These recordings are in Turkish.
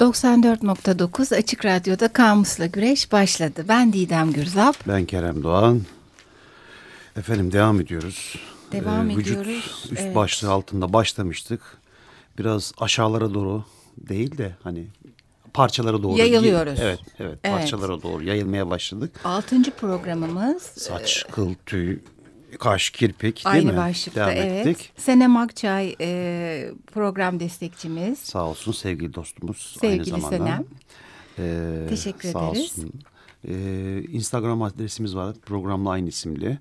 94.9 Açık Radyo'da Kamus'la Güreş başladı. Ben Didem Gürzap. Ben Kerem Doğan. Efendim devam ediyoruz. Devam ee, vücut ediyoruz. üst evet. başlığı altında başlamıştık. Biraz aşağılara doğru değil de hani parçalara doğru. Yayılıyoruz. Evet, evet, Evet. parçalara doğru yayılmaya başladık. Altıncı programımız. Saç, kıl, tüy, kaş, kirpik değil Aynı mi? başlıkta Devam evet. ettik. Senem Akçay e, program destekçimiz. Sağ olsun sevgili dostumuz. Sevgili aynı zamanda. Senem. Ee, Teşekkür sağ ederiz. Olsun. Ee, Instagram adresimiz var. Programla aynı isimli.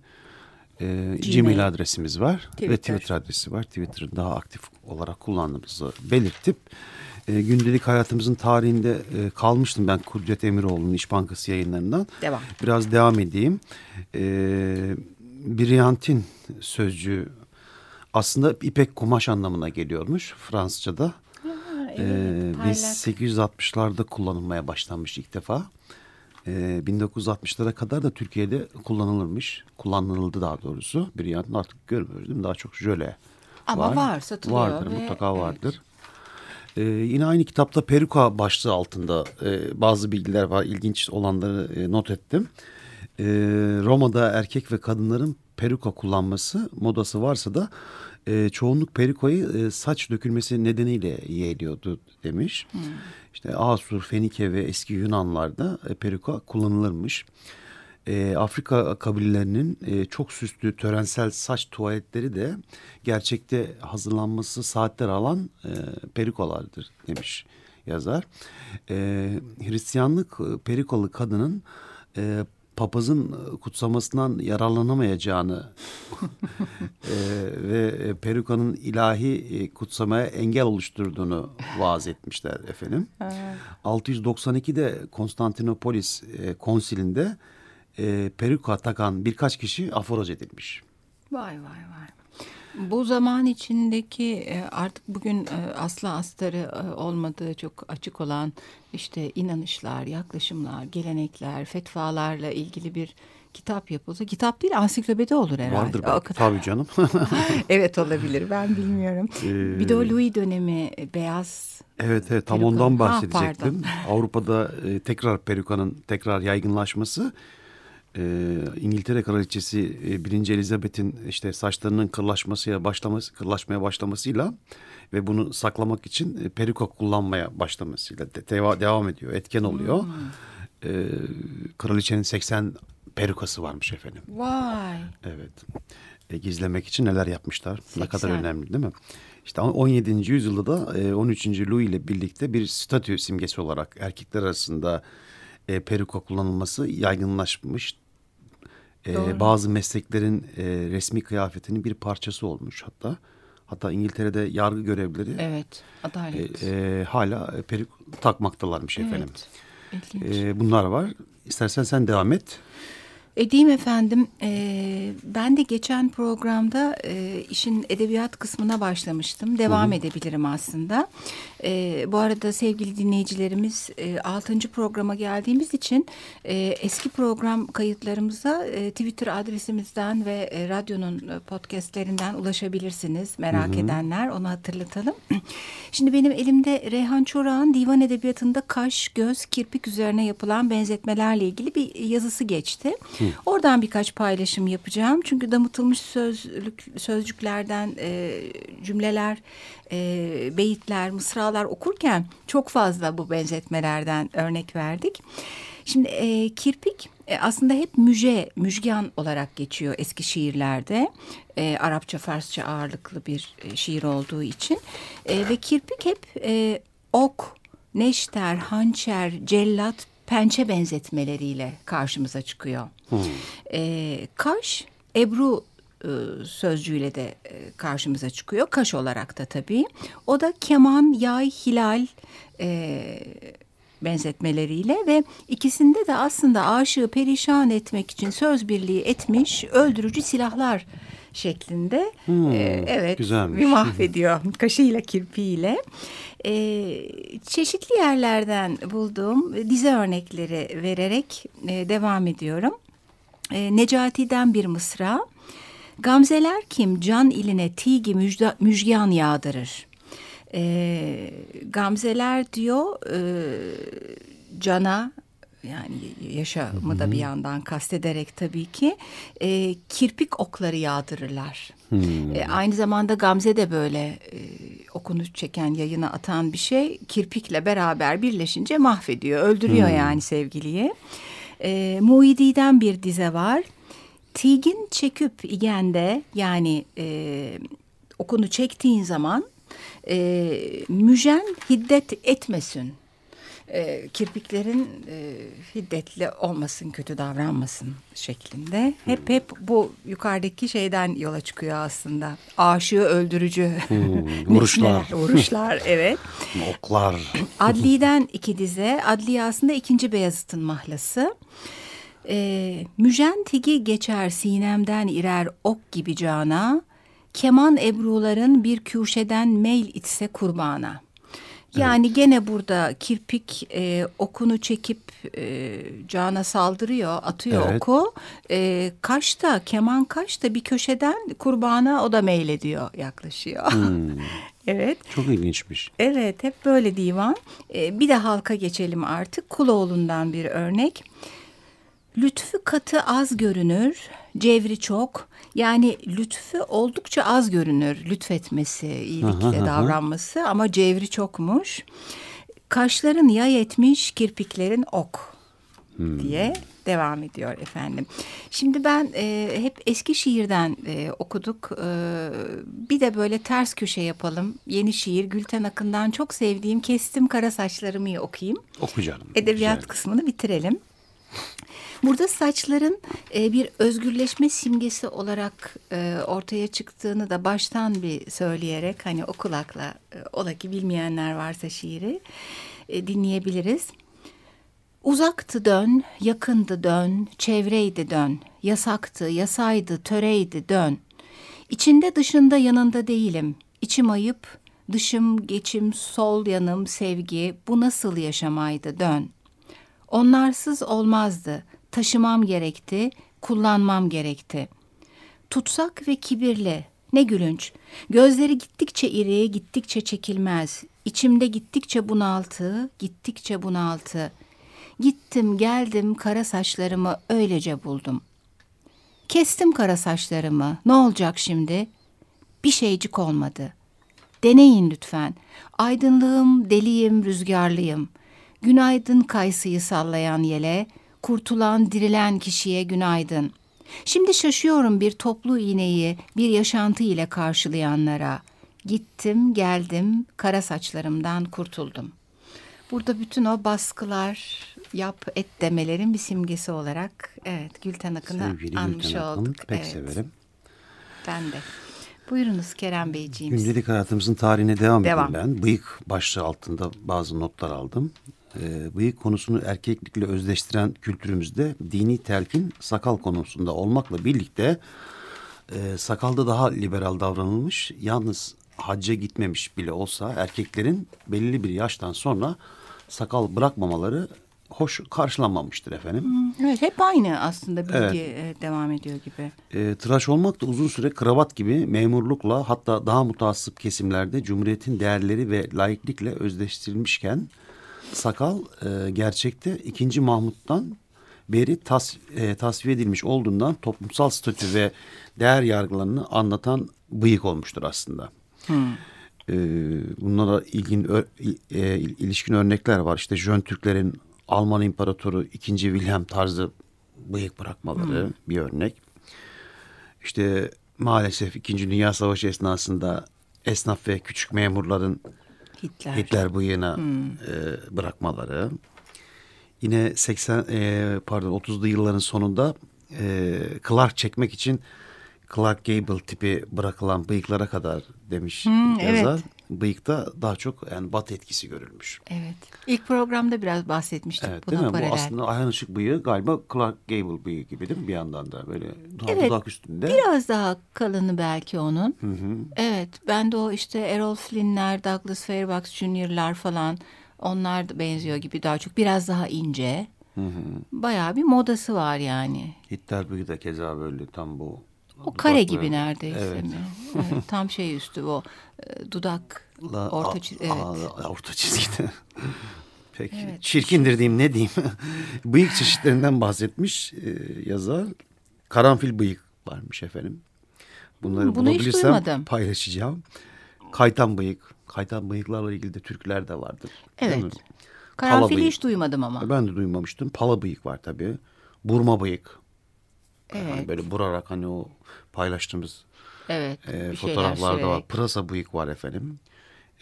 Ee, Gmail. adresimiz var. Twitter. Ve Twitter adresi var. Twitter'ı daha aktif olarak kullandığımızı belirtip e, gündelik hayatımızın tarihinde e, kalmıştım ben Kudret Emiroğlu'nun İş Bankası yayınlarından. Devam. Biraz devam edeyim. Ee, Briantin sözcüğü aslında ipek kumaş anlamına geliyormuş Fransızca'da. Ee, parlak. 1860'larda kullanılmaya başlanmış ilk defa. Ee, 1960'lara kadar da Türkiye'de kullanılırmış. Kullanıldı daha doğrusu. Bir yandan artık görmüyoruz değil mi? Daha çok jöle Ama var, satılıyor Vardır ve- mutlaka evet. vardır. Ee, yine aynı kitapta peruka başlığı altında e, bazı bilgiler var. İlginç olanları e, not ettim. Ee, Roma'da erkek ve kadınların peruka kullanması modası varsa da e, çoğunluk perukayı e, saç dökülmesi nedeniyle yeğliyordu demiş. İşte Asur, Fenike ve eski Yunanlarda e, peruka kullanılırmış. E, Afrika kabilelerinin e, çok süslü törensel saç tuvaletleri de gerçekte hazırlanması saatler alan e, perikolardır demiş yazar. E, Hristiyanlık e, perikalı kadının e, papazın kutsamasından yararlanamayacağını e, ve e, perukanın ilahi e, kutsamaya engel oluşturduğunu vaaz etmişler efendim. 692'de Konstantinopolis e, konsilinde e, peruka takan birkaç kişi aforoz edilmiş. Vay vay vay. Bu zaman içindeki e, artık bugün e, asla astarı e, olmadığı çok açık olan işte inanışlar, yaklaşımlar, gelenekler, fetvalarla ilgili bir kitap yapılsa kitap değil ansiklopedi olur herhalde. Vardır belki. Tabii canım. evet olabilir ben bilmiyorum. Ee, bir de o Louis dönemi beyaz evet evet tam Peruka. ondan Ha, bahsedecektim. Avrupa'da e, tekrar perukanın tekrar yaygınlaşması e, İngiltere Kraliçesi e, 1. Elizabeth'in işte saçlarının kırlaşmasıya başlaması kırlaşmaya başlamasıyla ve bunu saklamak için e, peruka kullanmaya başlamasıyla de- deva- devam ediyor. Etken oluyor. E, kraliçenin 80 perukası varmış efendim. Vay. Evet. E, gizlemek için neler yapmışlar. Ne kadar 80. önemli değil mi? İşte 17. yüzyılda da e, 13. Louis ile birlikte bir statü simgesi olarak erkekler arasında e, peruka kullanılması yaygınlaşmış. E, bazı mesleklerin e, resmi kıyafetinin bir parçası olmuş hatta. Hatta İngiltere'de yargı görevlileri Evet adalet. e, e, hala peruk takmaktalarmış efendim. Evet. İlginç. E, bunlar var. İstersen sen devam et. Edeyim efendim. Ee, ben de geçen programda e, işin edebiyat kısmına başlamıştım. Devam edebilirim aslında. Ee, bu arada sevgili dinleyicilerimiz e, 6. programa geldiğimiz için e, eski program kayıtlarımıza e, Twitter adresimizden ve e, radyonun e, podcastlerinden ulaşabilirsiniz. Merak edenler onu hatırlatalım. Şimdi benim elimde Reyhan Çorak'ın divan edebiyatında kaş, göz, kirpik üzerine yapılan benzetmelerle ilgili bir yazısı geçti. Oradan birkaç paylaşım yapacağım. Çünkü damıtılmış sözlük, sözcüklerden e, cümleler, e, beyitler, mısralar okurken çok fazla bu benzetmelerden örnek verdik. Şimdi e, kirpik e, aslında hep müje, müjgan olarak geçiyor eski şiirlerde. E, Arapça, Farsça ağırlıklı bir e, şiir olduğu için. E, ve kirpik hep e, ok, neşter, hançer, cellat, pençe benzetmeleriyle karşımıza çıkıyor. E, kaş, ebru sözcüğüyle de e, karşımıza çıkıyor. Kaş olarak da tabii. O da keman, yay, hilal e, benzetmeleriyle ve ikisinde de aslında aşığı perişan etmek için söz birliği etmiş öldürücü silahlar şeklinde Hmm, e, evet güzelmiş. bir mahvediyor kaşıyla kirpiğiyle. E, çeşitli yerlerden bulduğum dize örnekleri vererek e, devam ediyorum. E, Necati'den bir mısra. Gamzeler kim can iline tigi müjda, müjgan yağdırır. E, Gamzeler diyor e, cana yani yaşamı da bir yandan kastederek tabii ki e, kirpik okları yağdırırlar. Hmm. E, aynı zamanda Gamze de böyle e, okunu çeken yayına atan bir şey kirpikle beraber birleşince mahvediyor öldürüyor hmm. yani sevgiliyi. E, Muidi'den bir dize var. Tigin çeküp igende yani e, okunu çektiğin zaman e, müjen hiddet etmesin e, kirpiklerin e, hiddetli olmasın, kötü davranmasın şeklinde. Hep hep bu yukarıdaki şeyden yola çıkıyor aslında. Aşığı öldürücü hmm, vuruşlar. vuruşlar evet. Oklar. Adli'den iki dize. Adli aslında ikinci Beyazıt'ın mahlası. E, Müjen tigi geçer sinemden irer ok gibi cana. Keman ebruların bir küşeden meyl itse kurbana. Yani evet. gene burada kirpik e, okunu çekip e, cana saldırıyor, atıyor evet. oku. E, kaş da, keman kaş da bir köşeden kurbana o da meylediyor, yaklaşıyor. Hmm. evet. Çok ilginçmiş. Evet, hep böyle divan. E, bir de halka geçelim artık. Kuloğlu'ndan bir örnek. Lütfü katı az görünür, cevri çok. Yani lütfü oldukça az görünür. Lütfetmesi, iyilikle aha, davranması aha. ama cevri çokmuş. Kaşların yay etmiş, kirpiklerin ok hmm. diye devam ediyor efendim. Şimdi ben e, hep eski şiirden e, okuduk. E, bir de böyle ters köşe yapalım. Yeni şiir Gülten Akın'dan çok sevdiğim Kestim Kara Saçlarımı okuyayım. Oku canım. Edebiyat güzel. kısmını bitirelim. Burada saçların e, bir özgürleşme simgesi olarak e, ortaya çıktığını da baştan bir söyleyerek hani o kulakla e, ola ki bilmeyenler varsa şiiri e, dinleyebiliriz. Uzaktı dön, yakındı dön, çevreydi dön, yasaktı, yasaydı, töreydi dön. İçinde dışında yanında değilim, içim ayıp, dışım, geçim, sol yanım, sevgi, bu nasıl yaşamaydı dön. Onlarsız olmazdı, taşımam gerekti, kullanmam gerekti. Tutsak ve kibirli, ne gülünç. Gözleri gittikçe iri, gittikçe çekilmez. İçimde gittikçe bunaltı, gittikçe bunaltı. Gittim geldim kara saçlarımı öylece buldum. Kestim kara saçlarımı. Ne olacak şimdi? Bir şeycik olmadı. Deneyin lütfen. Aydınlığım, deliyim, rüzgarlıyım. Günaydın kayısıyı sallayan yele, kurtulan, dirilen kişiye günaydın. Şimdi şaşıyorum bir toplu iğneyi bir yaşantı ile karşılayanlara. Gittim, geldim, kara saçlarımdan kurtuldum. Burada bütün o baskılar, yap et demelerin bir simgesi olarak evet Gülten Akın'ı anmış Gülten Akın, olduk. Pek evet. severim. Ben de. Buyurunuz Kerem Beyciğim. Gündelik hayatımızın tarihine devam, devam. edeyim ben. Bıyık başlığı altında bazı notlar aldım e, bıyık konusunu erkeklikle özleştiren kültürümüzde dini telkin sakal konusunda olmakla birlikte e, sakalda daha liberal davranılmış. Yalnız hacca gitmemiş bile olsa erkeklerin belli bir yaştan sonra sakal bırakmamaları hoş karşılanmamıştır efendim. Evet hep aynı aslında bilgi evet. E, devam ediyor gibi. E, tıraş olmak da uzun süre kravat gibi memurlukla hatta daha mutasip kesimlerde Cumhuriyet'in değerleri ve laiklikle özdeştirilmişken sakal e, gerçekte 2. Mahmut'tan beri tas, e, tasfiye edilmiş olduğundan toplumsal statü ve değer yargılarını anlatan bıyık olmuştur aslında. Hmm. E, bunlara ilgin e, ilişkin örnekler var. İşte Jön Türklerin Alman İmparatoru 2. Wilhelm tarzı bıyık bırakmaları hmm. bir örnek. İşte maalesef 2. Dünya Savaşı esnasında esnaf ve küçük memurların Hitler, Hitler bıyığına hmm. e, bırakmaları. Yine 80 e, pardon 30'lu yılların sonunda e, Clark çekmek için Clark Gable tipi bırakılan bıyıklara kadar demiş hmm, yazar. Evet. Bıyıkta daha çok yani bat etkisi görülmüş. Evet. İlk programda biraz bahsetmiştik evet, buna değil mi? paralel. Bu aslında Ayhan Işık bıyığı galiba Clark Gable bıyığı gibi değil mi bir yandan da böyle daha evet, dudak üstünde. Biraz daha kalını belki onun. Hı hı. Evet ben de o işte Errol Flynn'ler, Douglas Fairbanks Jr.'lar falan onlar da benziyor gibi daha çok biraz daha ince. Hı hı. Bayağı bir modası var yani. Hitler bıyığı da keza böyle tam bu o kare gibi neredeyse evet. mi? Evet, tam şey üstü o e, dudak La, Orta çiz- evet. orta çizgide. Peki çirkindir diyeyim ne diyeyim. bıyık çeşitlerinden bahsetmiş e, yazar. Karanfil bıyık varmış efendim. Bunları Bunu hiç bulabilirsem duymadım. paylaşacağım. Kaytan bıyık. Kaytan bıyıklarla ilgili de türküler de vardır. Evet. Karanfili hiç duymadım ama. Ben de duymamıştım. Pala bıyık var tabii. Burma bıyık. Evet. Hani böyle burarak hani o paylaştığımız Evet. e, fotoğraflarda var. Pırasa bıyık var efendim.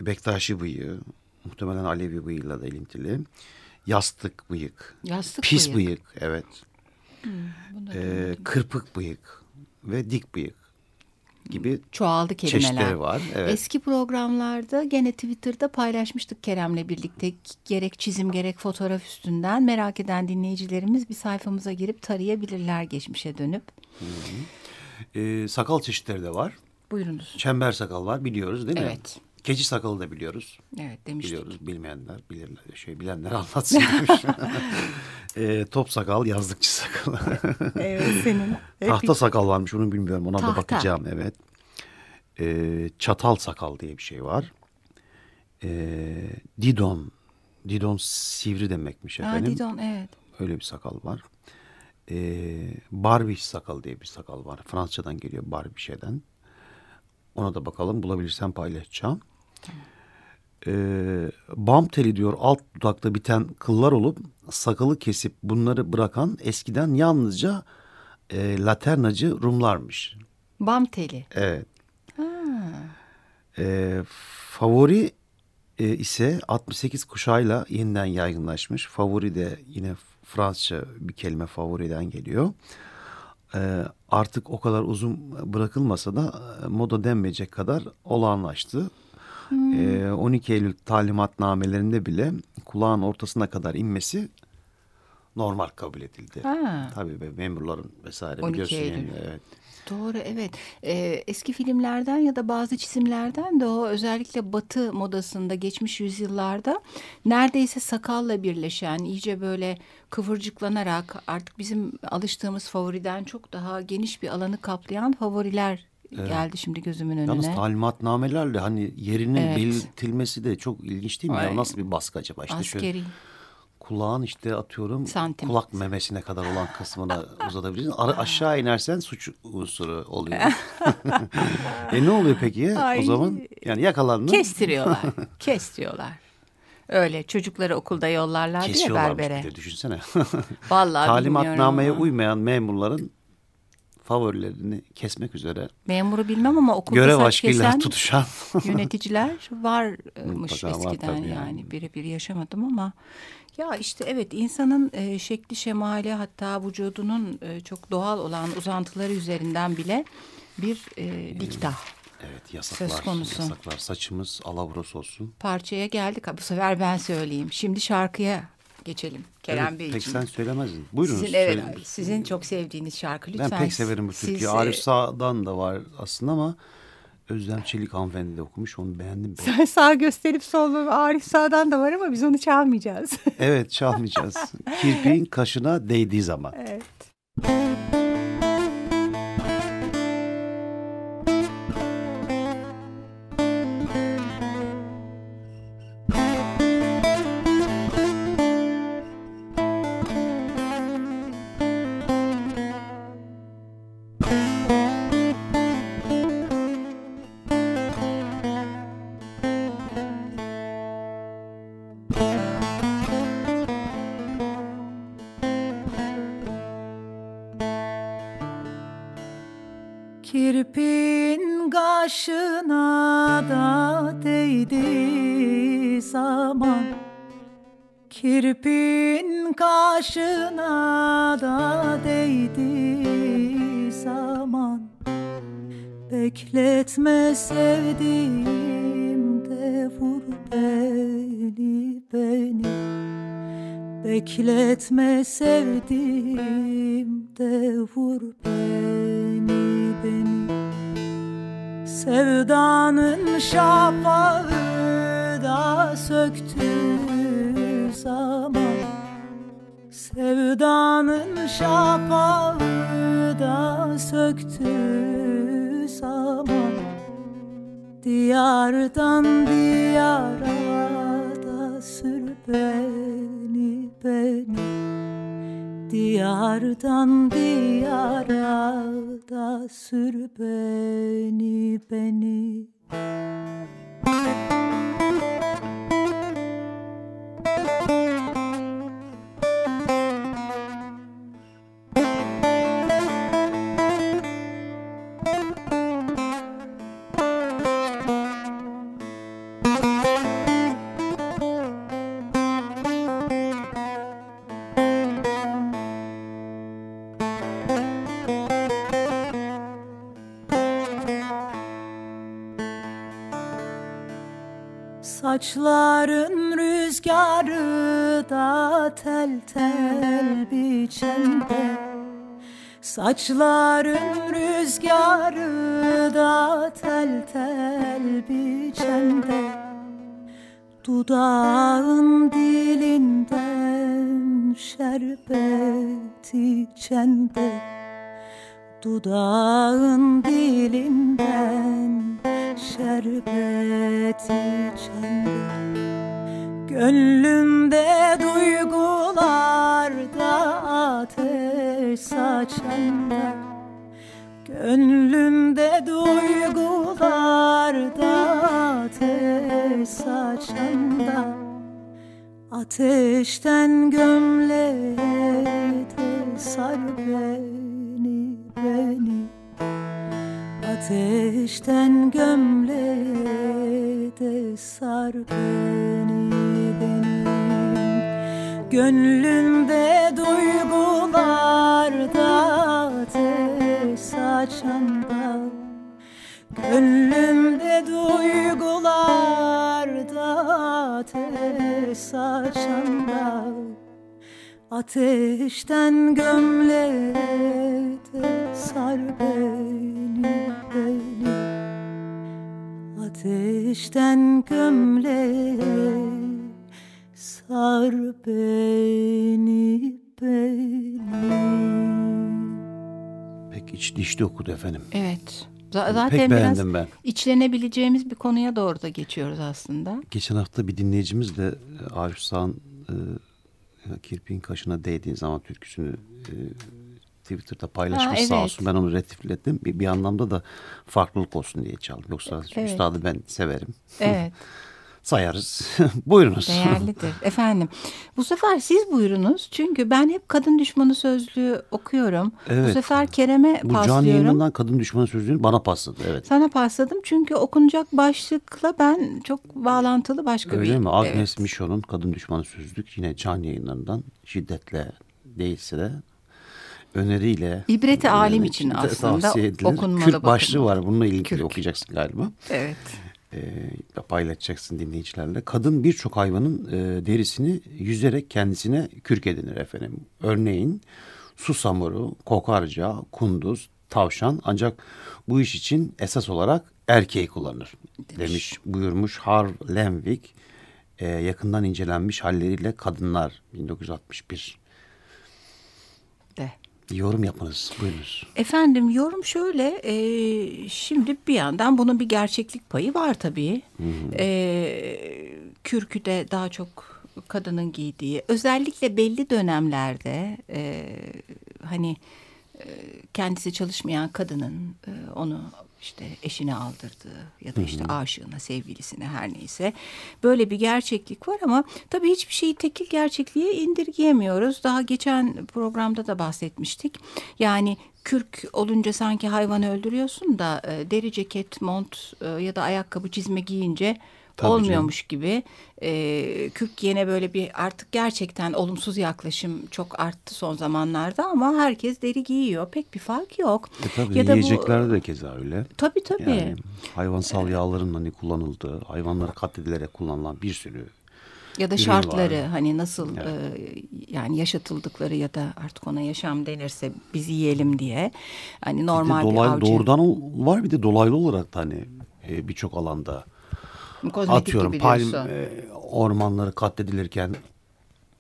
E, Bektaşi bıyığı. Muhtemelen Alevi bıyığıyla da ilintili. Yastık bıyık. Yastık Pis bıyık. bıyık. evet. Bunu da E, kırpık bıyık ve dik bıyık gibi Çoğaldı kelimeler. çeşitleri var. Evet. Eski programlarda gene Twitter'da paylaşmıştık Kerem'le birlikte gerek çizim gerek fotoğraf üstünden merak eden dinleyicilerimiz bir sayfamıza girip tarayabilirler geçmişe dönüp. E, sakal çeşitleri de var. Buyurunuz. Çember sakal var biliyoruz değil mi? Evet. Keçi sakalı da biliyoruz. Evet demiştik. Biliyoruz bilmeyenler bilirler şey bilenler anlatsın demiş. e, top sakal yazlıkçı sakal. Evet senin. Tahta sakal varmış onu bilmiyorum ona da Tahta. bakacağım evet. E, çatal sakal diye bir şey var. E, didon. Didon sivri demekmiş Ha, efendim. Didon evet. Öyle bir sakal var. E, barbiş sakal diye bir sakal var. Fransızcadan geliyor barbişeden. Ona da bakalım bulabilirsem paylaşacağım. Ee, bam teli diyor alt dudakta biten kıllar olup sakalı kesip bunları bırakan eskiden yalnızca e, laternacı Rumlarmış. Bam teli. Evet. Ee, favori e, ise 68 kuşağıyla yeniden yaygınlaşmış. Favori de yine Fransızca bir kelime favoriden geliyor. Ee, artık o kadar uzun bırakılmasa da e, moda denmeyecek kadar olağanlaştı. Ee, 12 Eylül talimatnamelerinde bile kulağın ortasına kadar inmesi normal kabul edildi. Ha. Tabii be, memurların vesaire 12 biliyorsun Eylül. yani, evet. Doğru evet. Ee, eski filmlerden ya da bazı çizimlerden de o özellikle Batı modasında geçmiş yüzyıllarda neredeyse sakalla birleşen iyice böyle kıvırcıklanarak artık bizim alıştığımız favoriden çok daha geniş bir alanı kaplayan favoriler geldi şimdi gözümün önüne. Yalnız talimatnamelerle hani yerinin Evet. belirtilmesi de çok ilginç değil mi? Ya Ay. nasıl bir baskı acaba? İşte şöyle Askeri. kulağın işte atıyorum Santim. kulak memesine kadar olan kısmına uzatabilirsin. Ara- aşağı inersen suç unsuru oluyor. e ne oluyor peki? Ay. O zaman yani yakalandın. Kestiriyorlar. Kestiriyorlar. Öyle çocukları okulda ya Kesiyorlarmış berbere. de düşünsene. Vallahi Talimatnameye bilmiyorum uymayan memurların favorilerini kesmek üzere Memuru bilmem ama okulda görev saç aşkıyla kesen tutuşan yöneticiler varmış Mutlaka var eskiden tabii yani yani. birebir yaşamadım ama ya işte evet insanın e, şekli şemali hatta vücudunun e, çok doğal olan uzantıları üzerinden bile bir e, diktah evet yasaklar, Söz konusu. yasaklar. Saçımız alavros olsun. parçaya geldik. Bu sefer ben söyleyeyim. Şimdi şarkıya geçelim Kerem Evet, Beyciğim. pek sen söylemezdin. Buyurunuz. Sizin, evet, söyleyin. sizin çok sevdiğiniz şarkı lütfen. Ben pek severim bu siz, türküyü. e, Arif Sağ'dan da var aslında ama Özlem Çelik hanımefendi de okumuş. Onu beğendim. ben. Sen sağ gösterip sol Arif Sağ'dan da var ama biz onu çalmayacağız. evet çalmayacağız. Kirpiğin kaşına değdiği zaman. evet. Zaman Kirpin kaşına da değdi zaman. Bekletme sevdiğim de vur beni beni. Bekletme sevdiğim de vur beni beni. Sevdanın şafağı da söktü zaman. Sevdanın şafağı da söktü zaman. Diyardan diyara da sür beni beni. Diyardan diyara da sür beni beni Saçların rüzgarı da tel tel biçende Saçların rüzgarı da tel tel biçende Dudağın dilinden şerbet içende Dudağın dilinden şerbet içende Gönlümde duygularda ateş saçanda Gönlümde duygularda ateş saçanda Ateşten gömleğe de sar Ateşten gömleğe de sar beni benim. Gönlümde duygularda ateş saçanda Gönlümde duygularda ateş saçanda Ateşten gömleğe de sar beni Ateşten gömleğe sar beni beni Pek iç dişli okudu efendim. Evet. Z- zaten Pek biraz beğendim ben. içlenebileceğimiz bir konuya doğru da geçiyoruz aslında. Geçen hafta bir dinleyicimiz de e, Arif Sağ'ın e, Kirpiğin Kaşına Değdiğin Zaman türküsünü e, Twitter'da paylaşmış Ha, sağ evet. olsun. Ben onu retifledim. Bir, bir anlamda da farklılık olsun diye çaldım. Yoksa Evet. üstadı ben severim. Evet. Sayarız. Buyurunuz. Değerlidir. Efendim bu sefer siz buyurunuz. Çünkü ben hep kadın düşmanı sözlüğü okuyorum. Bu Evet. sefer Kerem'e Bu paslıyorum. yayınından kadın düşmanı sözlüğünü bana pasladı. Evet. Sana pasladım çünkü okunacak başlıkla ben çok bağlantılı başka bir... Öyle mi? Agnes Evet. Michon'un Kadın Düşmanı Sözlük yine can yayınlarından şiddetle değilse de öneriyle İbreti alim e, için aslında okunmalı, Kürk başlığı bakılmalı. var. Bununla ilgili Kürk. okuyacaksın galiba. Evet. E, paylaşacaksın dinleyicilerle. Kadın birçok hayvanın e, derisini yüzerek kendisine kürk edinir efendim. Örneğin susamuru, kokarca, kunduz, tavşan ancak bu iş için esas olarak erkeği kullanır demiş, buyurmuş Harv Lemvik e, yakından incelenmiş halleriyle kadınlar 1961 De. Yorum yapınız buyurunuz. Efendim yorum şöyle e, şimdi bir yandan bunun bir gerçeklik payı var tabii. E, kürkü de daha çok kadının giydiği özellikle belli dönemlerde e, hani e, kendisi çalışmayan kadının e, onu işte eşine aldırdığı ya da işte aşığına, sevgilisine her neyse böyle bir gerçeklik var ama tabii hiçbir şeyi tekil gerçekliğe indirgeyemiyoruz. Daha geçen programda da bahsetmiştik. Yani kürk olunca sanki hayvanı öldürüyorsun da e, deri ceket, mont e, ya da ayakkabı, çizme giyince Tabii canım. olmuyormuş gibi. E, kürk giyene böyle bir artık gerçekten olumsuz yaklaşım çok arttı son zamanlarda ama herkes deri giyiyor. Pek bir fark yok. E tabii Ya da bu- yiyeceklerde de keza öyle. Tabii tabii. Yani hayvansal yağların hani kullanıldığı, hayvanlara katledilerek kullanılan bir sürü ya da şartları var. hani nasıl e, yani yaşatıldıkları ya da artık ona yaşam denirse biz yiyelim diye hani Bir de normal bir, dolay- avcı doğrudan var bir de dolaylı olarak da hani e, birçok alanda kozmetik atıyorum palm e, ormanları katledilirken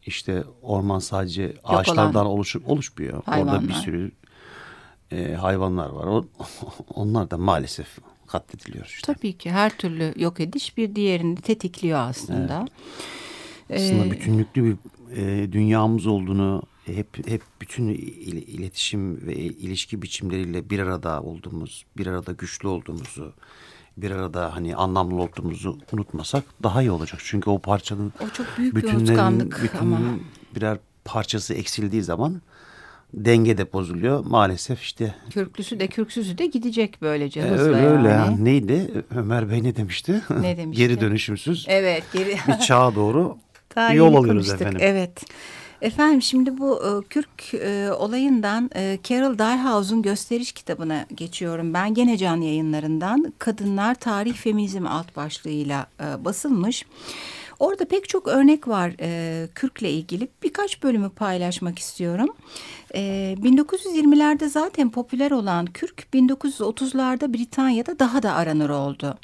işte orman sadece ağaçlardan oluşup oluşmuyor. Orada bir Hayvanlar. sürü e, hayvanlar var. O, onlar da maalesef katlediliyor işte. Tabii ki her türlü yok ediş bir diğerini tetikliyor aslında. Aslında Ee, bütünlüklü bir e, dünyamız olduğunu hep hep bütün il- iletişim ve ilişki biçimleriyle bir arada olduğumuz, bir arada güçlü olduğumuzu, bir arada hani anlamlı olduğumuzu unutmasak daha iyi olacak. Çünkü o parçanın O çok büyük bir bütünlerin- unutkanlık bütünün ama. birer parçası eksildiği zaman denge de bozuluyor. Maalesef işte Kürklüsü de kürksüzü de gidecek böylece e, hızla öyle yani. öyle. Yani Neydi? Ömer Bey ne demişti? Ne demişti? Geri dönüşümsüz Evet geri bir çağa doğru Daha yol alıyoruz efendim. Evet. Efendim şimdi bu e, Kürk e, olayından e, Carol Dalhouse'un gösteriş kitabına geçiyorum. Ben gene can yayınlarından Kadınlar Tarih Feminizm alt başlığıyla e, basılmış. Orada pek çok örnek var e, Kürk'le ilgili. Birkaç bölümü paylaşmak istiyorum. E, 1920'lerde zaten popüler olan Kürk 1930'larda Britanya'da daha da aranır oldu.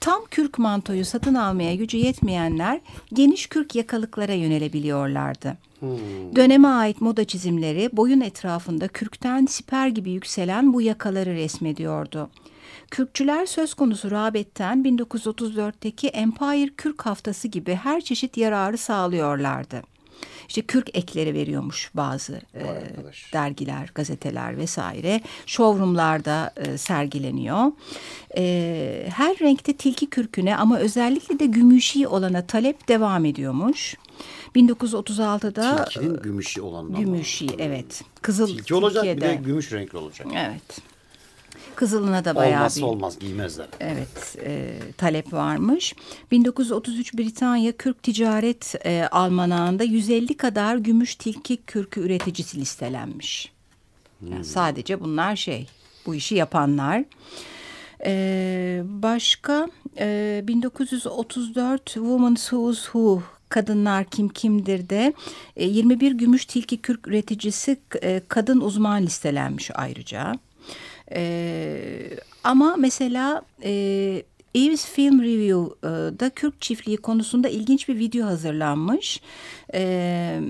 Tam kürk mantoyu satın almaya gücü yetmeyenler geniş kürk yakalıklara yönelebiliyorlardı. Döneme ait moda çizimleri boyun etrafında kürkten siper gibi yükselen bu yakaları resmediyordu. Kürkçüler söz konusu rağbetten 1934'teki Empire Kürk Haftası gibi her çeşit yararı sağlıyorlardı. İşte kürk ekleri veriyormuş bazı e, dergiler, gazeteler vesaire. Showroomlarda e, sergileniyor. E, her renkte tilki kürküne ama özellikle de gümüşi olana talep devam ediyormuş. 1936'da Tilkinin gümüşü olan. gümüşi evet. Kızıl Tilki olacak bir de Türkiye'de. gümüş renkli olacak. Evet. Kızılına da bayağı Olmazsa bir olmaz giymezler. Evet, e, talep varmış. 1933 Britanya Kürk Ticaret e, Almanağı'nda 150 kadar gümüş tilki kürkü üreticisi listelenmiş. Yani sadece bunlar şey, bu işi yapanlar. E, başka e, 1934 Women's Who's Who Kadınlar Kim Kimdir de e, 21 gümüş tilki kürk üreticisi e, kadın uzman listelenmiş ayrıca. Ee, ama mesela e, Eves Film Review'da Kürk çiftliği konusunda ilginç bir video hazırlanmış. Ee,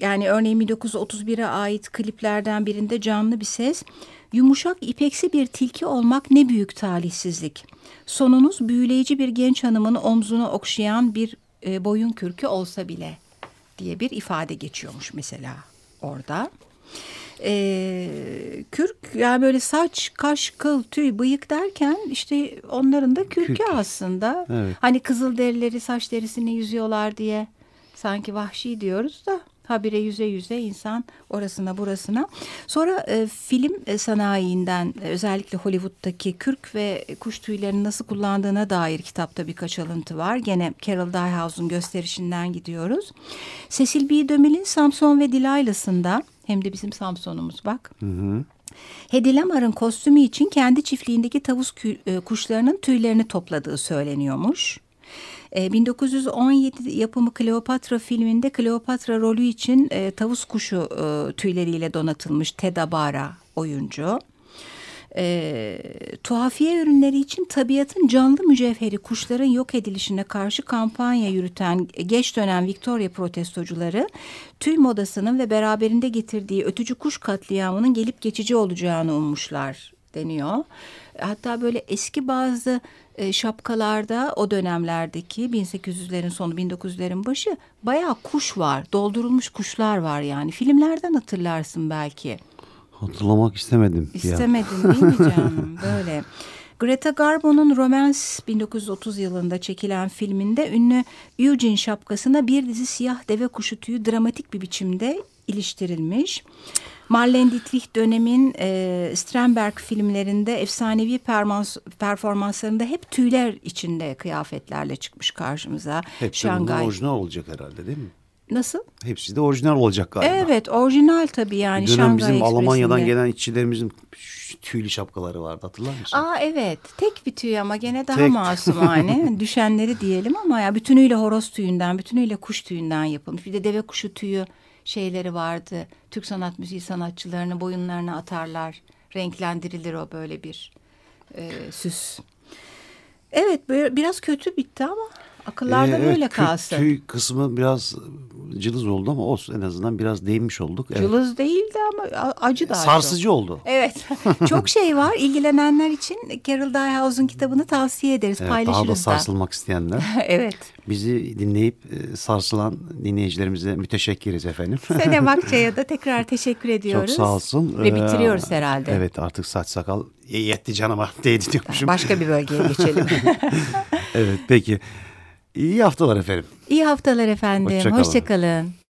yani örneğin 1931'e ait kliplerden birinde canlı bir ses. Yumuşak ipeksi bir tilki olmak ne büyük talihsizlik. Sonunuz büyüleyici bir genç hanımın omzunu okşayan bir e, boyun kürkü olsa bile diye bir ifade geçiyormuş mesela orada. Ee, kürk yani böyle saç, kaş, kıl, tüy, bıyık derken işte onların da kürkü Kürk. aslında. Evet. Hani kızıl derileri saç derisini yüzüyorlar diye sanki vahşi diyoruz da habire yüze yüze insan orasına burasına. Sonra e, film e, sanayiinden e, özellikle Hollywood'daki kürk ve kuş tüylerini nasıl kullandığına dair kitapta birkaç alıntı var. Gene Carol Dyehouse'un gösterişinden gidiyoruz. Cecil B. DeMille'in Samson ve Delilah'sında hem de bizim Samson'umuz bak. Hedy Lamar'ın kostümü için kendi çiftliğindeki tavus e, kuşlarının tüylerini topladığı söyleniyormuş. E, 1917 yapımı Kleopatra filminde Kleopatra rolü için e, tavus kuşu e, tüyleriyle donatılmış Ted Abara oyuncu. E, tuhafiye ürünleri için tabiatın canlı mücevheri kuşların yok edilişine karşı kampanya yürüten geç dönem Victoria protestocuları tüy modasının ve beraberinde getirdiği ötücü kuş katliamının gelip geçici olacağını ummuşlar deniyor. Hatta böyle eski bazı e, şapkalarda o dönemlerdeki 1800'lerin sonu 1900'lerin başı bayağı kuş var. Doldurulmuş kuşlar var yani. Filmlerden hatırlarsın belki. Hatırlamak istemedim. ya. İstemedin değil mi canım? Böyle. Greta Garbo'nun Romance 1930 yılında çekilen filminde ünlü Eugene şapkasına bir dizi siyah deve kuşu tüyü dramatik bir biçimde iliştirilmiş. Marlene Dietrich dönemin e, Strandberg filmlerinde efsanevi permans, performanslarında hep tüyler içinde kıyafetlerle çıkmış karşımıza. Bunlar Şangay. orijinal olacak herhalde değil mi? Nasıl? Hepsi de orijinal olacak galiba. Evet orijinal tabii yani dönem Şangay bizim Almanya'dan gelen işçilerimizin tüylü şapkaları vardı hatırlar mısın? Aa evet tek bir tüy ama gene daha Tek. masumane düşenleri diyelim ama ya bütünüyle horoz tüyünden bütünüyle kuş tüyünden yapılmış bir de deve kuşu tüyü şeyleri vardı Türk sanat müziği sanatçılarını boyunlarına atarlar renklendirilir o böyle bir e, süs. Evet biraz kötü bitti ama Akıllarda Ee, böyle evet, kalsın. Tüy kısmı biraz cılız oldu ama olsun en azından biraz değinmiş olduk. Evet. Cılız değildi ama acı çok. Sarsıcı oldu. Evet. çok şey var. İlgilenenler için Carol Dyehouse'un kitabını tavsiye ederiz. Evet, daha da Paylaşırız da. sarsılmak isteyenler. evet. Bizi dinleyip e, sarsılan dinleyicilerimize müteşekkiriz efendim. Sene Bakça'ya da tekrar teşekkür Çok ediyoruz. sağ olsun. Ve Ee, bitiriyoruz herhalde. Evet artık saç sakal yetti canıma değdi diyormuşum. Başka bir bölgeye geçelim. Evet peki. İyi haftalar efendim. İyi haftalar efendim. Hoşça kalın. Hoşçakalın.